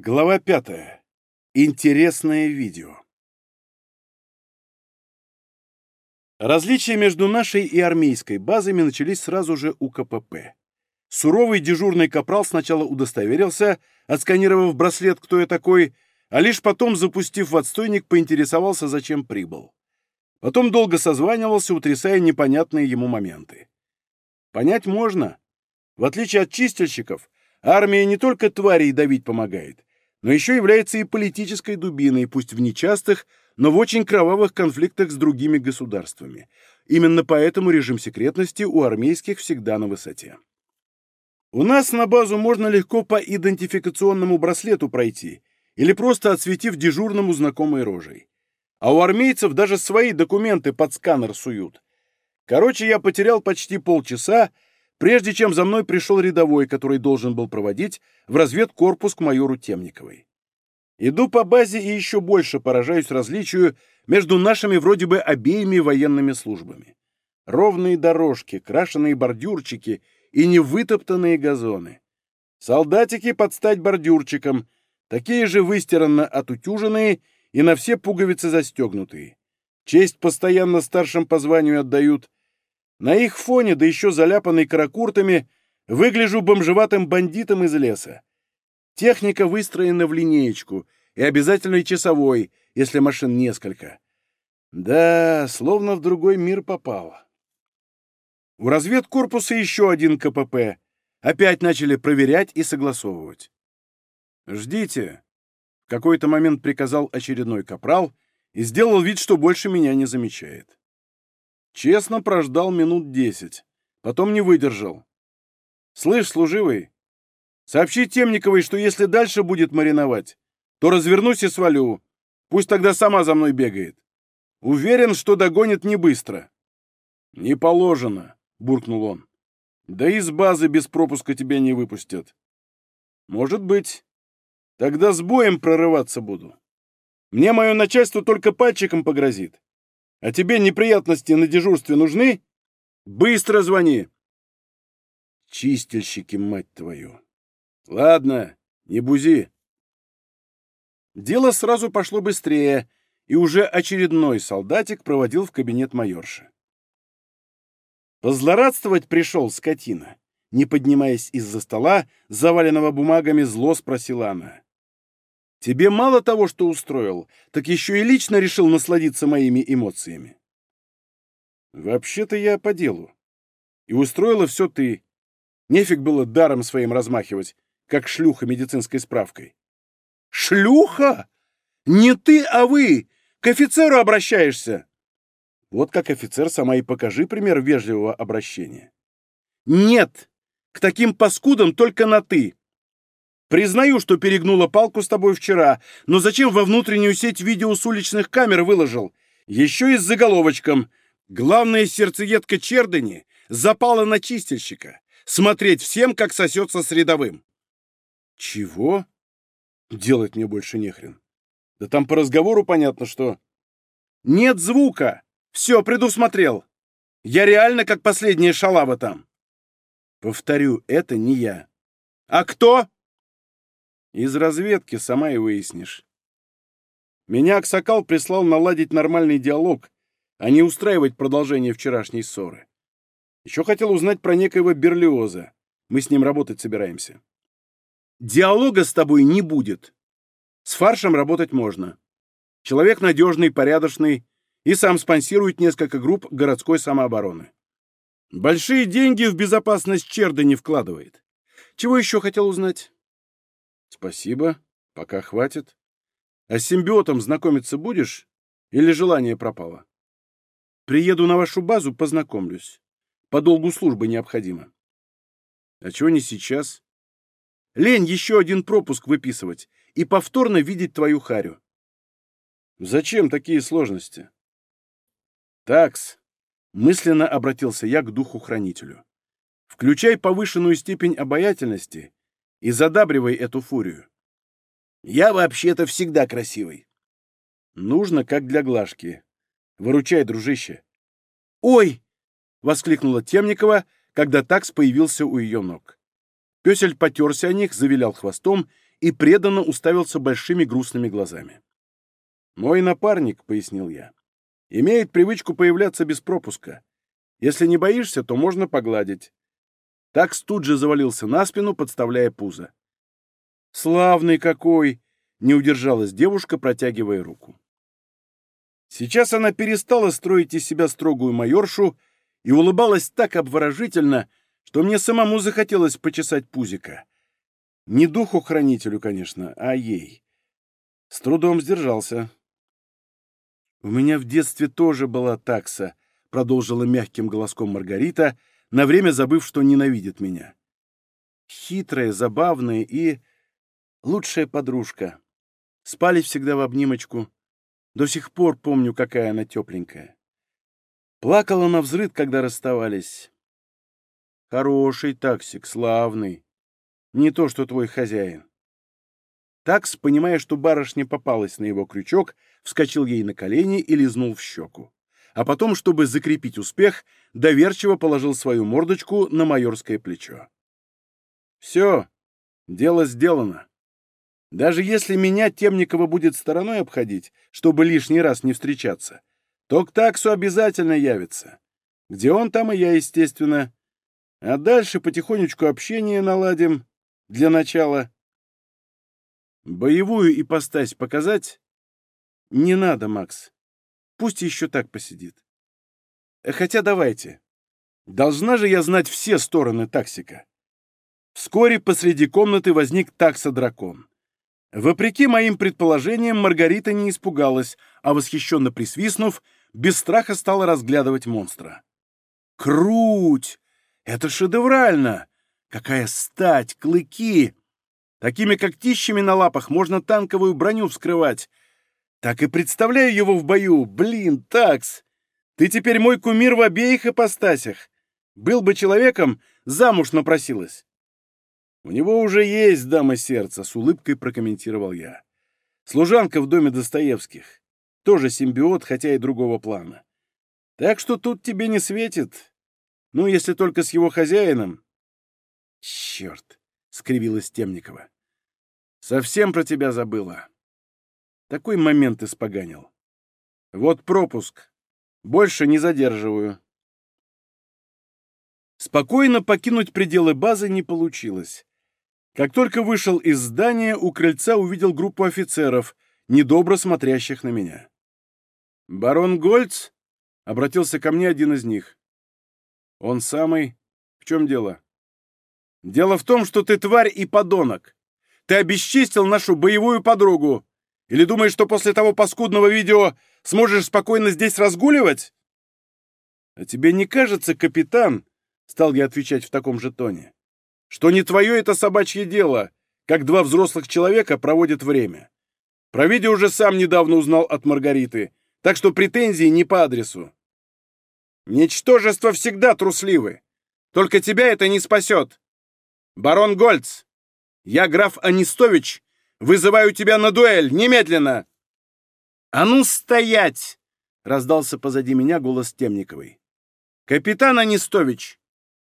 Глава пятая. Интересное видео. Различия между нашей и армейской базами начались сразу же у КПП. Суровый дежурный капрал сначала удостоверился, отсканировав браслет «Кто я такой?», а лишь потом, запустив в отстойник, поинтересовался, зачем прибыл. Потом долго созванивался, утрясая непонятные ему моменты. Понять можно. В отличие от чистильщиков, армия не только тварей давить помогает, но еще является и политической дубиной, пусть в нечастых, но в очень кровавых конфликтах с другими государствами. Именно поэтому режим секретности у армейских всегда на высоте. У нас на базу можно легко по идентификационному браслету пройти или просто отсветив дежурному знакомой рожей. А у армейцев даже свои документы под сканер суют. Короче, я потерял почти полчаса, прежде чем за мной пришел рядовой, который должен был проводить в разведкорпус к майору Темниковой. Иду по базе и еще больше поражаюсь различию между нашими вроде бы обеими военными службами. Ровные дорожки, крашеные бордюрчики и невытоптанные газоны. Солдатики под стать бордюрчикам, такие же выстиранно отутюженные и на все пуговицы застегнутые. Честь постоянно старшим по званию отдают, на их фоне, да еще заляпанный каракуртами, выгляжу бомжеватым бандитом из леса. Техника выстроена в линеечку, и обязательно часовой, если машин несколько. Да, словно в другой мир попал. У разведкорпуса еще один КПП. Опять начали проверять и согласовывать. «Ждите», — в какой-то момент приказал очередной капрал и сделал вид, что больше меня не замечает. Честно прождал минут десять. Потом не выдержал. «Слышь, служивый, сообщи Темниковой, что если дальше будет мариновать, то развернусь и свалю. Пусть тогда сама за мной бегает. Уверен, что догонит не быстро». «Не положено», — буркнул он. «Да из базы без пропуска тебя не выпустят». «Может быть. Тогда с боем прорываться буду. Мне мое начальство только пальчиком погрозит. А тебе неприятности на дежурстве нужны? Быстро звони!» Чистильщики, мать твою. Ладно, не бузи. Дело сразу пошло быстрее, и уже очередной солдатик проводил в кабинет майорши. Позлорадствовать пришел скотина. Не поднимаясь из-за стола, заваленного бумагами, зло спросила она. Тебе мало того, что устроил, так еще и лично решил насладиться моими эмоциями. Вообще-то я по делу. И устроила все ты. Нефиг было даром своим размахивать, как шлюха медицинской справкой. Шлюха? Не ты, а вы! К офицеру обращаешься! Вот как офицер сама и покажи пример вежливого обращения. Нет, к таким паскудам только на «ты». Признаю, что перегнула палку с тобой вчера, но зачем во внутреннюю сеть видео с уличных камер выложил? Еще и с заголовочком «Главная сердцеедка Чердани запала на чистильщика. Смотреть всем, как сосется с рядовым». Чего? Делать мне больше нехрен. Да там по разговору понятно, что... Нет звука! Все, предусмотрел. Я реально как последняя шалава там. Повторю, это не я. А кто? Из разведки сама и выяснишь. Меня Аксакал прислал наладить нормальный диалог, а не устраивать продолжение вчерашней ссоры. Еще хотел узнать про некоего Берлиоза. Мы с ним работать собираемся. Диалога с тобой не будет. С фаршем работать можно. Человек надежный, порядочный и сам спонсирует несколько групп городской самообороны. Большие деньги в безопасность Черда не вкладывает. Чего еще хотел узнать? Спасибо. Пока хватит. А с симбиотом знакомиться будешь? Или желание пропало? Приеду на вашу базу, познакомлюсь. По долгу службы необходимо. А чего не сейчас? Лень еще один пропуск выписывать и повторно видеть твою харю. Зачем такие сложности? Такс. Мысленно обратился я к духу-хранителю. Включай повышенную степень обаятельности и задабривай эту фурию. Я вообще-то всегда красивый. Нужно, как для Глашки. Выручай, дружище. Ой! — воскликнула Темникова, когда такс появился у ее ног. Песель потерся о них, завилял хвостом и преданно уставился большими грустными глазами. «Мой напарник», — пояснил я, — «имеет привычку появляться без пропуска. Если не боишься, то можно погладить». Такс тут же завалился на спину, подставляя пузо. «Славный какой!» — не удержалась девушка, протягивая руку. Сейчас она перестала строить из себя строгую майоршу и улыбалась так обворожительно, что мне самому захотелось почесать пузика. Не духу-хранителю, конечно, а ей. С трудом сдержался. «У меня в детстве тоже была такса», — продолжила мягким голоском Маргарита, на время забыв, что ненавидит меня. «Хитрая, забавная и... лучшая подружка. Спали всегда в обнимочку. До сих пор помню, какая она тепленькая. Плакала на взрыд, когда расставались. Хороший таксик, славный. Не то, что твой хозяин. Такс, понимая, что барышня попалась на его крючок, вскочил ей на колени и лизнул в щеку. А потом, чтобы закрепить успех, доверчиво положил свою мордочку на майорское плечо. «Все, дело сделано. Даже если меня Темникова будет стороной обходить, чтобы лишний раз не встречаться, то к таксу обязательно явится. Где он, там и я, естественно. А дальше потихонечку общение наладим. Для начала. Боевую ипостась показать? Не надо, Макс. Пусть еще так посидит. Хотя давайте. Должна же я знать все стороны таксика. Вскоре посреди комнаты возник такса-дракон. Вопреки моим предположениям, Маргарита не испугалась, а восхищенно присвистнув, без страха стала разглядывать монстра. «Круть! Это шедеврально! Какая стать, клыки! Такими когтищами на лапах можно танковую броню вскрывать. Так и представляю его в бою. Блин, такс! Ты теперь мой кумир в обеих ипостасях. Был бы человеком, замуж напросилась. У него уже есть дама сердца, с улыбкой прокомментировал я. Служанка в доме Достоевских. Тоже симбиот, хотя и другого плана. Так что тут тебе не светит. Ну, если только с его хозяином. Черт, скривилась Темникова. Совсем про тебя забыла. Такой момент испоганил. Вот пропуск. Больше не задерживаю. Спокойно покинуть пределы базы не получилось. Как только вышел из здания, у крыльца увидел группу офицеров, недобро смотрящих на меня. «Барон Гольц?» — обратился ко мне один из них. «Он самый. В чем дело?» «Дело в том, что ты тварь и подонок. Ты обесчестил нашу боевую подругу. Или думаешь, что после того паскудного видео сможешь спокойно здесь разгуливать?» «А тебе не кажется, капитан?» — стал я отвечать в таком же тоне. «Что не твое это собачье дело, как два взрослых человека проводят время. Про видео уже сам недавно узнал от Маргариты, так что претензии не по адресу. Ничтожество всегда трусливы. Только тебя это не спасет. Барон Гольц, я граф Анистович, вызываю тебя на дуэль, немедленно!» «А ну, стоять!» — раздался позади меня голос Темниковой. «Капитан Анистович,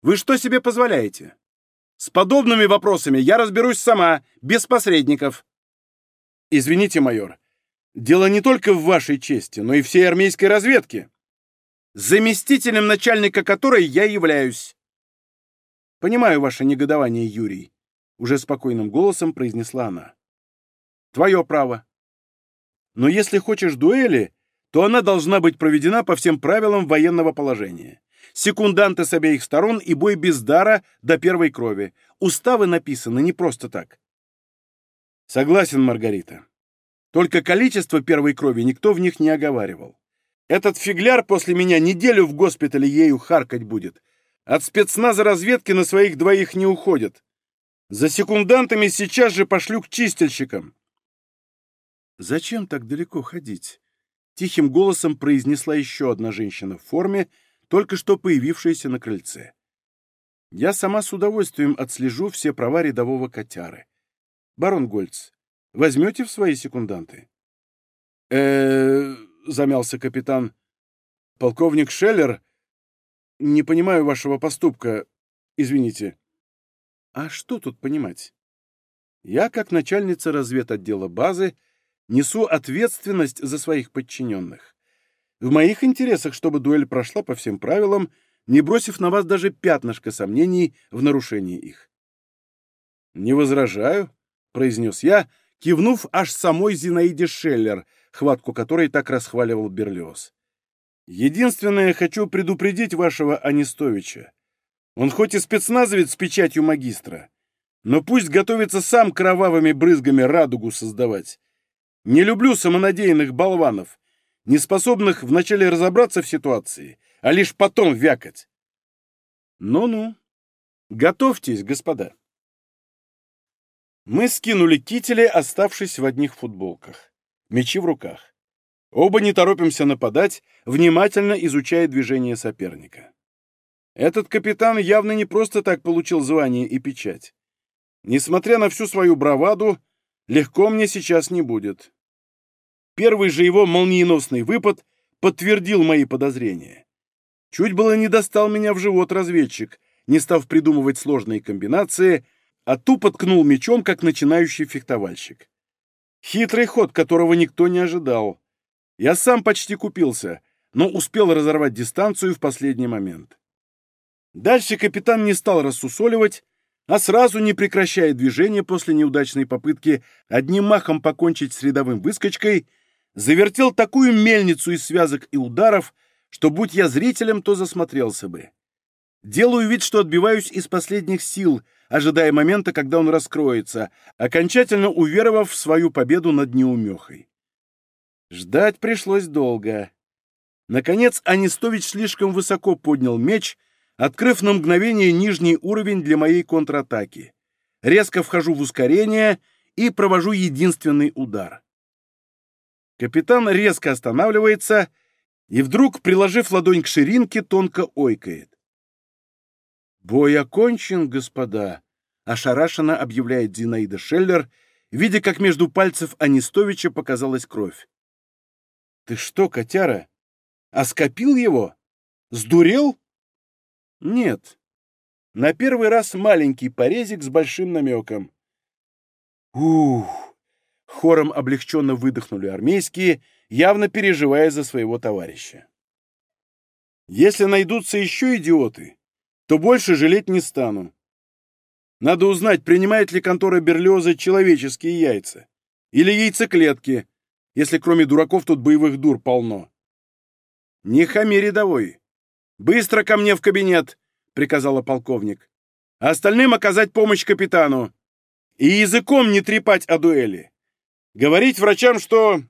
вы что себе позволяете? С подобными вопросами я разберусь сама, без посредников». «Извините, майор, Дело не только в вашей чести, но и всей армейской разведке, заместителем начальника которой я являюсь. Понимаю ваше негодование, Юрий, уже спокойным голосом произнесла она. Твое право. Но если хочешь дуэли, то она должна быть проведена по всем правилам военного положения. Секунданты с обеих сторон и бой без дара до первой крови. Уставы написаны не просто так. Согласен, Маргарита. Только количество первой крови никто в них не оговаривал. Этот фигляр после меня неделю в госпитале ею харкать будет. От спецназа разведки на своих двоих не уходит. За секундантами сейчас же пошлю к чистильщикам. «Зачем так далеко ходить?» Тихим голосом произнесла еще одна женщина в форме, только что появившаяся на крыльце. Я сама с удовольствием отслежу все права рядового котяры. Барон Гольц, Возьмете в свои секунданты? э замялся капитан. Полковник Шеллер? Не понимаю вашего поступка. Извините. А что тут понимать? Я, как начальница разведотдела базы, несу ответственность за своих подчиненных. В моих интересах, чтобы дуэль прошла по всем правилам, не бросив на вас даже пятнышко сомнений в нарушении их. «Не возражаю», — произнес я, кивнув аж самой Зинаиде Шеллер, хватку которой так расхваливал Берлиоз. «Единственное, хочу предупредить вашего Анистовича. Он хоть и спецназовец с печатью магистра, но пусть готовится сам кровавыми брызгами радугу создавать. Не люблю самонадеянных болванов, не способных вначале разобраться в ситуации, а лишь потом вякать. Ну-ну, готовьтесь, господа. Мы скинули кители, оставшись в одних футболках. Мечи в руках. Оба не торопимся нападать, внимательно изучая движение соперника. Этот капитан явно не просто так получил звание и печать. Несмотря на всю свою браваду, легко мне сейчас не будет. Первый же его молниеносный выпад подтвердил мои подозрения. Чуть было не достал меня в живот разведчик, не став придумывать сложные комбинации — а тупо ткнул мечом, как начинающий фехтовальщик. Хитрый ход, которого никто не ожидал. Я сам почти купился, но успел разорвать дистанцию в последний момент. Дальше капитан не стал рассусоливать, а сразу, не прекращая движения после неудачной попытки одним махом покончить с рядовым выскочкой, завертел такую мельницу из связок и ударов, что, будь я зрителем, то засмотрелся бы. Делаю вид, что отбиваюсь из последних сил — ожидая момента, когда он раскроется, окончательно уверовав в свою победу над неумехой. Ждать пришлось долго. Наконец, Анистович слишком высоко поднял меч, открыв на мгновение нижний уровень для моей контратаки. Резко вхожу в ускорение и провожу единственный удар. Капитан резко останавливается и вдруг, приложив ладонь к ширинке, тонко ойкает. «Бой окончен, господа!» — ошарашенно объявляет Зинаида Шеллер, видя, как между пальцев Анистовича показалась кровь. «Ты что, котяра, оскопил его? Сдурел?» «Нет. На первый раз маленький порезик с большим намеком». «Ух!» — хором облегченно выдохнули армейские, явно переживая за своего товарища. «Если найдутся еще идиоты, то больше жалеть не стану. Надо узнать, принимает ли контора Берлиоза человеческие яйца. Или яйцеклетки, если кроме дураков тут боевых дур полно. «Не хами рядовой. Быстро ко мне в кабинет!» — приказала полковник. «А остальным оказать помощь капитану. И языком не трепать о дуэли. Говорить врачам, что...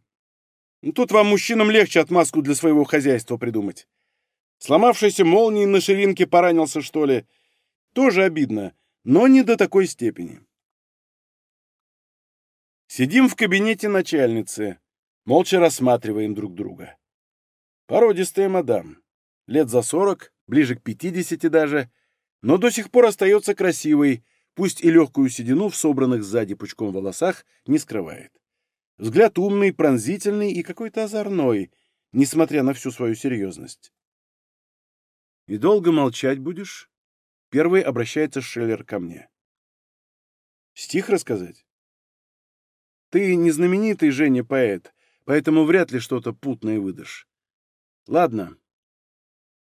Ну, тут вам, мужчинам, легче отмазку для своего хозяйства придумать. Сломавшийся молнией на ширинке поранился, что ли. Тоже обидно, но не до такой степени. Сидим в кабинете начальницы, молча рассматриваем друг друга. Породистая мадам, лет за сорок, ближе к пятидесяти даже, но до сих пор остается красивой, пусть и легкую седину в собранных сзади пучком волосах не скрывает. Взгляд умный, пронзительный и какой-то озорной, несмотря на всю свою серьезность. «И долго молчать будешь?» Первый обращается Шеллер ко мне. «Стих рассказать?» «Ты не знаменитый, Женя, поэт, поэтому вряд ли что-то путное выдашь. Ладно,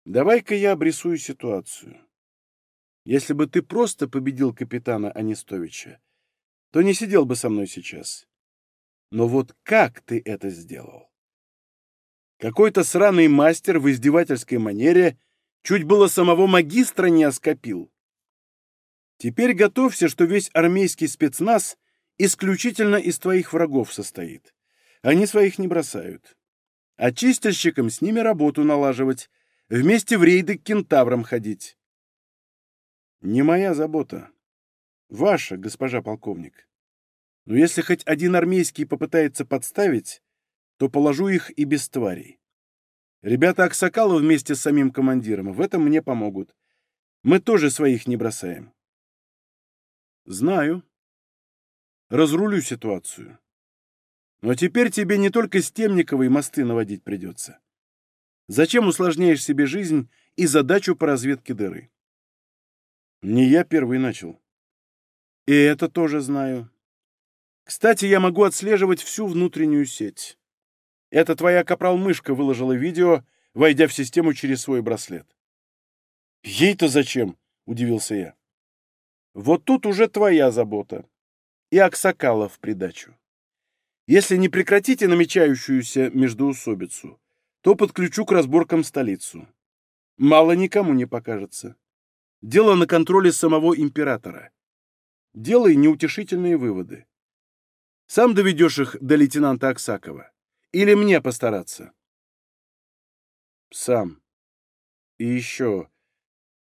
давай-ка я обрисую ситуацию. Если бы ты просто победил капитана Анистовича, то не сидел бы со мной сейчас. Но вот как ты это сделал? Какой-то сраный мастер в издевательской манере Чуть было самого магистра не оскопил. Теперь готовься, что весь армейский спецназ исключительно из твоих врагов состоит. Они своих не бросают. А чистильщикам с ними работу налаживать, вместе в рейды к кентаврам ходить. Не моя забота. Ваша, госпожа полковник. Но если хоть один армейский попытается подставить, то положу их и без тварей. Ребята Аксакала вместе с самим командиром в этом мне помогут. Мы тоже своих не бросаем. Знаю. Разрулю ситуацию. Но теперь тебе не только с Темниковой мосты наводить придется. Зачем усложняешь себе жизнь и задачу по разведке дыры? Не я первый начал. И это тоже знаю. Кстати, я могу отслеживать всю внутреннюю сеть. Это твоя капрал-мышка выложила видео, войдя в систему через свой браслет. Ей-то зачем? Удивился я. Вот тут уже твоя забота. И Аксакала в придачу. Если не прекратите намечающуюся междоусобицу, то подключу к разборкам столицу. Мало никому не покажется. Дело на контроле самого императора. Делай неутешительные выводы. Сам доведешь их до лейтенанта Аксакова. Или мне постараться? Сам. И еще,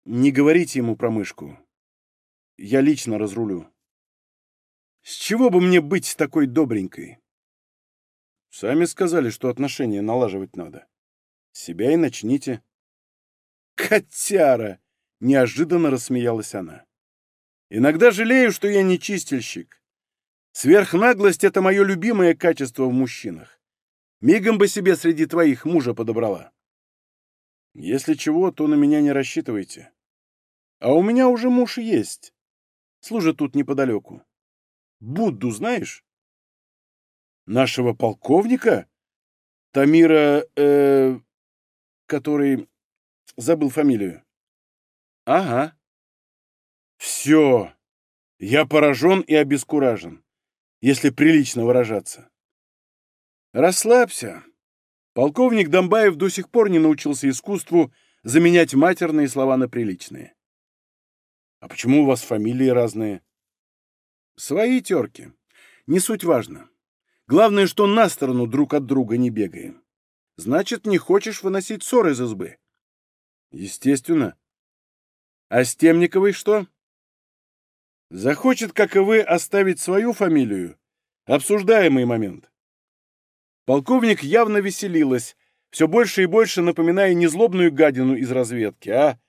не говорите ему про мышку. Я лично разрулю. С чего бы мне быть такой добренькой? Сами сказали, что отношения налаживать надо. Себя и начните. Котяра! Неожиданно рассмеялась она. Иногда жалею, что я не чистильщик. Сверхнаглость — это мое любимое качество в мужчинах. Мигом бы себе среди твоих мужа подобрала. Если чего, то на меня не рассчитывайте. А у меня уже муж есть. Служит тут неподалеку. Будду знаешь? Нашего полковника? Тамира, э, который... Забыл фамилию. Ага. Все. Я поражен и обескуражен, если прилично выражаться. Расслабься. Полковник Домбаев до сих пор не научился искусству заменять матерные слова на приличные. А почему у вас фамилии разные? Свои терки. Не суть важно. Главное, что на сторону друг от друга не бегаем. Значит, не хочешь выносить ссор из избы. Естественно. А с Темниковой что? Захочет, как и вы, оставить свою фамилию. Обсуждаемый момент. Полковник явно веселилась, все больше и больше напоминая не злобную гадину из разведки, а...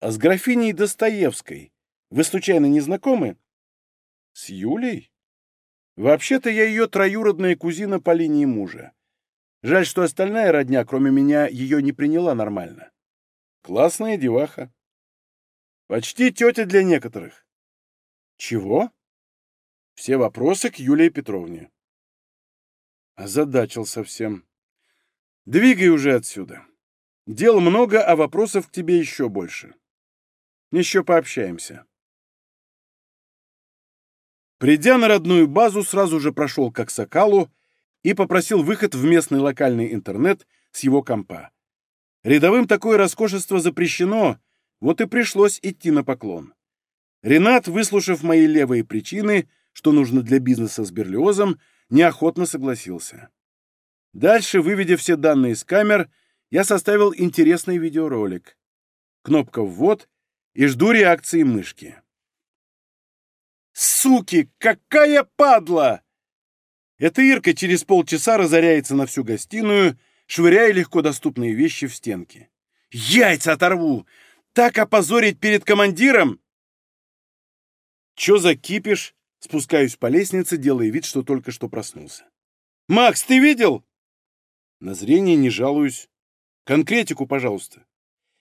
А с графиней Достоевской вы случайно не знакомы? С Юлей? Вообще-то я ее троюродная кузина по линии мужа. Жаль, что остальная родня, кроме меня, ее не приняла нормально. Классная деваха. Почти тетя для некоторых. Чего? Все вопросы к Юлии Петровне. Озадачил совсем. Двигай уже отсюда. Дел много, а вопросов к тебе еще больше. Еще пообщаемся. Придя на родную базу, сразу же прошел к Аксакалу и попросил выход в местный локальный интернет с его компа. Рядовым такое роскошество запрещено, вот и пришлось идти на поклон. Ренат, выслушав мои левые причины, что нужно для бизнеса с Берлиозом, неохотно согласился. Дальше, выведя все данные с камер, я составил интересный видеоролик. Кнопка «Ввод» и жду реакции мышки. «Суки, какая падла!» Эта Ирка через полчаса разоряется на всю гостиную, швыряя легко доступные вещи в стенки. «Яйца оторву! Так опозорить перед командиром!» «Чё за кипиш?» Спускаюсь по лестнице, делая вид, что только что проснулся. «Макс, ты видел?» На зрение не жалуюсь. Конкретику, пожалуйста.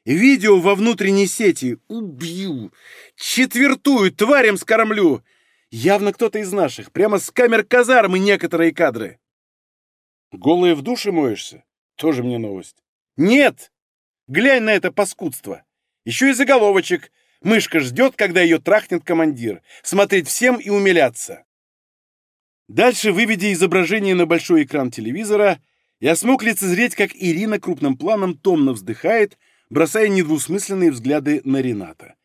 Видео во внутренней сети. Убью. Четвертую тварям скормлю. Явно кто-то из наших. Прямо с камер казармы некоторые кадры. Голые в душе моешься? Тоже мне новость. Нет! Глянь на это паскудство. Еще и заголовочек. Мышка ждет, когда ее трахнет командир. Смотреть всем и умиляться. Дальше, выведя изображение на большой экран телевизора, я смог лицезреть, как Ирина крупным планом томно вздыхает, бросая недвусмысленные взгляды на Рената.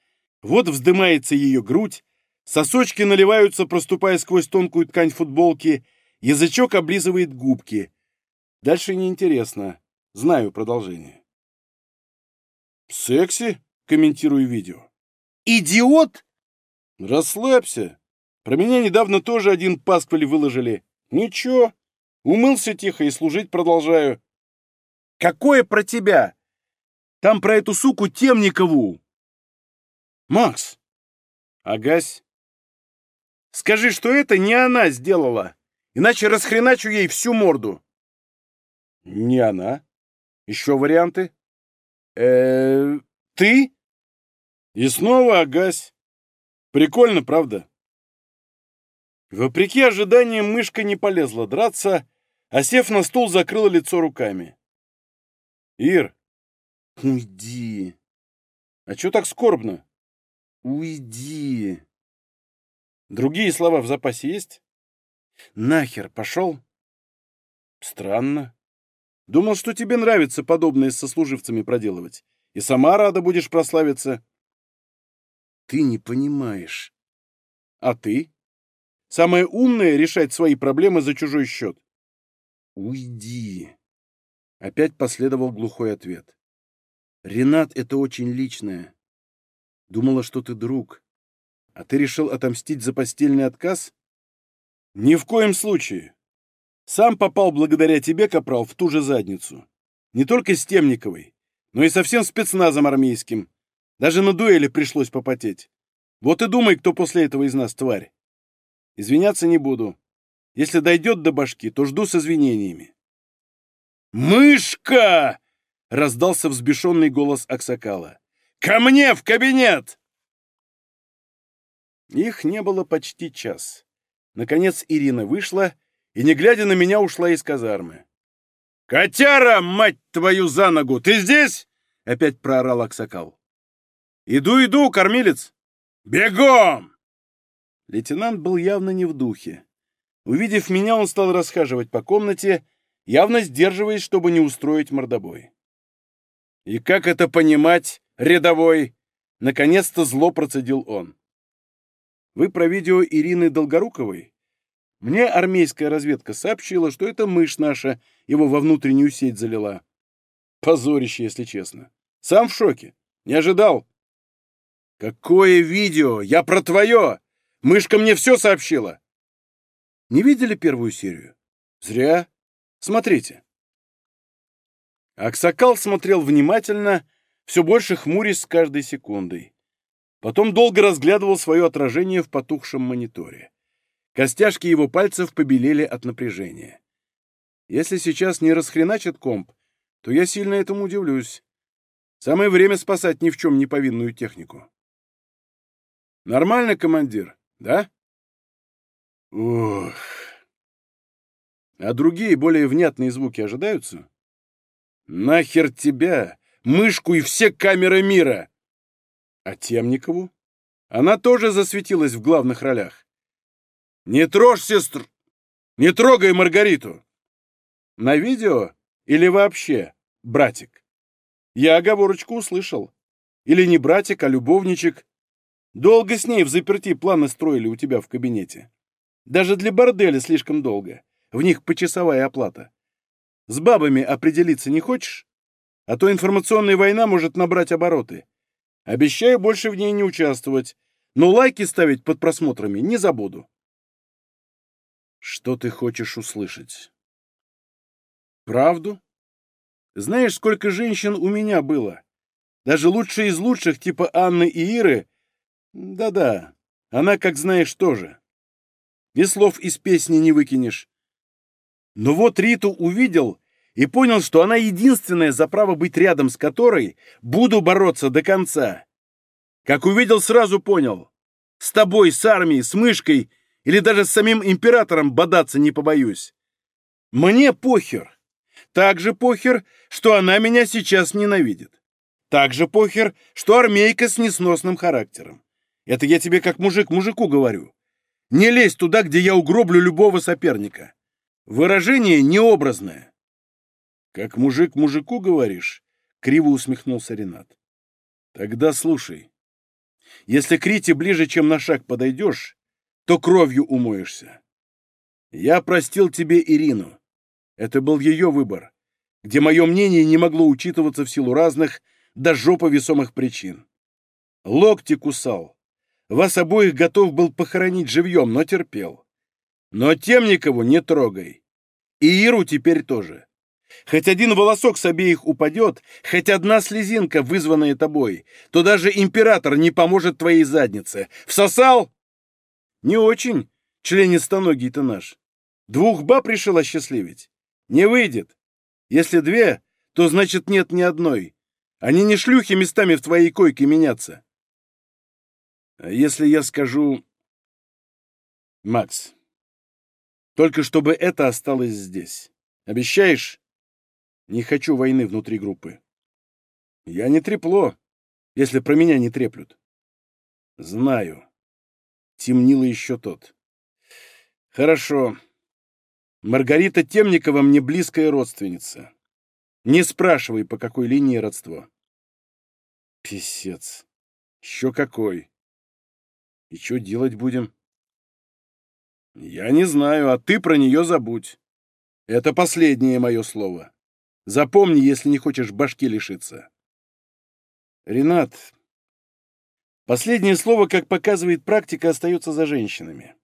Вот вздымается ее грудь, сосочки наливаются, проступая сквозь тонкую ткань футболки, язычок облизывает губки. Дальше неинтересно. Знаю продолжение. «Секси?» — комментирую видео. «Идиот!» «Расслабься. Про меня недавно тоже один пасквиль выложили. Ничего, Умылся тихо и служить продолжаю. Какое про тебя? Там про эту суку Темникову. Макс. Агась. Скажи, что это не она сделала, иначе расхреначу ей всю морду. Не она. Еще варианты? э ты? И снова Агась. Прикольно, правда? Вопреки ожиданиям, мышка не полезла драться, а сев на стул, закрыла лицо руками. «Ир, уйди!» «А чё так скорбно?» «Уйди!» «Другие слова в запасе есть?» «Нахер пошел?» «Странно. Думал, что тебе нравится подобное с сослуживцами проделывать, и сама рада будешь прославиться». «Ты не понимаешь». «А ты?» «Самое умное — решать свои проблемы за чужой счет». «Уйди!» Опять последовал глухой ответ. «Ренат — это очень личное. Думала, что ты друг. А ты решил отомстить за постельный отказ?» «Ни в коем случае. Сам попал благодаря тебе, Капрал, в ту же задницу. Не только с Темниковой, но и со всем спецназом армейским. Даже на дуэли пришлось попотеть. Вот и думай, кто после этого из нас тварь. Извиняться не буду. Если дойдет до башки, то жду с извинениями. «Мышка!» — раздался взбешенный голос Аксакала. «Ко мне в кабинет!» Их не было почти час. Наконец Ирина вышла и, не глядя на меня, ушла из казармы. «Котяра, мать твою, за ногу! Ты здесь?» — опять проорал Аксакал. «Иду, иду, кормилец!» «Бегом!» Лейтенант был явно не в духе. Увидев меня, он стал расхаживать по комнате, явно сдерживаясь, чтобы не устроить мордобой. «И как это понимать, рядовой?» Наконец-то зло процедил он. «Вы про видео Ирины Долгоруковой? Мне армейская разведка сообщила, что это мышь наша его во внутреннюю сеть залила. Позорище, если честно. Сам в шоке. Не ожидал». «Какое видео? Я про твое! Мышка мне все сообщила!» Не видели первую серию? Зря. Смотрите. Аксакал смотрел внимательно, все больше хмурясь с каждой секундой. Потом долго разглядывал свое отражение в потухшем мониторе. Костяшки его пальцев побелели от напряжения. Если сейчас не расхреначит комп, то я сильно этому удивлюсь. Самое время спасать ни в чем не повинную технику. Нормально, командир, да? Ух. А другие, более внятные звуки ожидаются? Нахер тебя, мышку и все камеры мира! А Темникову? Она тоже засветилась в главных ролях. Не трожь сестру! Не трогай Маргариту! На видео или вообще, братик? Я оговорочку услышал. Или не братик, а любовничек. Долго с ней в заперти планы строили у тебя в кабинете. Даже для борделя слишком долго. В них почасовая оплата. С бабами определиться не хочешь? А то информационная война может набрать обороты. Обещаю больше в ней не участвовать, но лайки ставить под просмотрами не забуду. Что ты хочешь услышать? Правду? Знаешь, сколько женщин у меня было? Даже лучшие из лучших, типа Анны и Иры. Да-да, она, как знаешь, тоже. И слов из песни не выкинешь. Но вот Риту увидел и понял, что она единственная за право быть рядом с которой буду бороться до конца. Как увидел, сразу понял. С тобой, с армией, с мышкой или даже с самим императором бодаться не побоюсь. Мне похер. Так же похер, что она меня сейчас ненавидит. Так же похер, что армейка с несносным характером. Это я тебе как мужик мужику говорю. Не лезь туда, где я угроблю любого соперника. Выражение необразное. Как мужик мужику говоришь? Криво усмехнулся Ренат. Тогда слушай. Если к Рите ближе, чем на шаг подойдешь, то кровью умоешься. Я простил тебе Ирину. Это был ее выбор, где мое мнение не могло учитываться в силу разных, до жопы весомых причин. Локти кусал, вас обоих готов был похоронить живьем, но терпел. Но Темникову не трогай. И Иру теперь тоже. Хоть один волосок с обеих упадет, хоть одна слезинка, вызванная тобой, то даже император не поможет твоей заднице. Всосал? Не очень, членистоногий ты наш. Двух баб решил осчастливить? Не выйдет. Если две, то значит нет ни одной. Они не шлюхи местами в твоей койке меняться. Если я скажу... Макс, только чтобы это осталось здесь. Обещаешь? Не хочу войны внутри группы. Я не трепло, если про меня не треплют. Знаю. Темнило еще тот. Хорошо. Маргарита Темникова мне близкая родственница. Не спрашивай, по какой линии родство. Писец. Еще какой. И что делать будем? Я не знаю, а ты про нее забудь. Это последнее мое слово. Запомни, если не хочешь башки лишиться. Ренат, последнее слово, как показывает практика, остается за женщинами.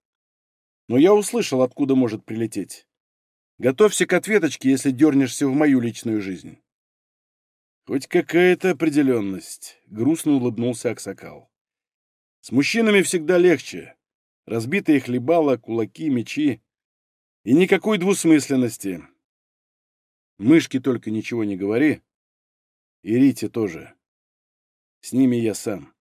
Но я услышал, откуда может прилететь. Готовься к ответочке, если дернешься в мою личную жизнь. Хоть какая-то определенность, — грустно улыбнулся Аксакал. С мужчинами всегда легче. Разбитые хлебала, кулаки, мечи. И никакой двусмысленности. Мышке только ничего не говори. И Рите тоже. С ними я сам.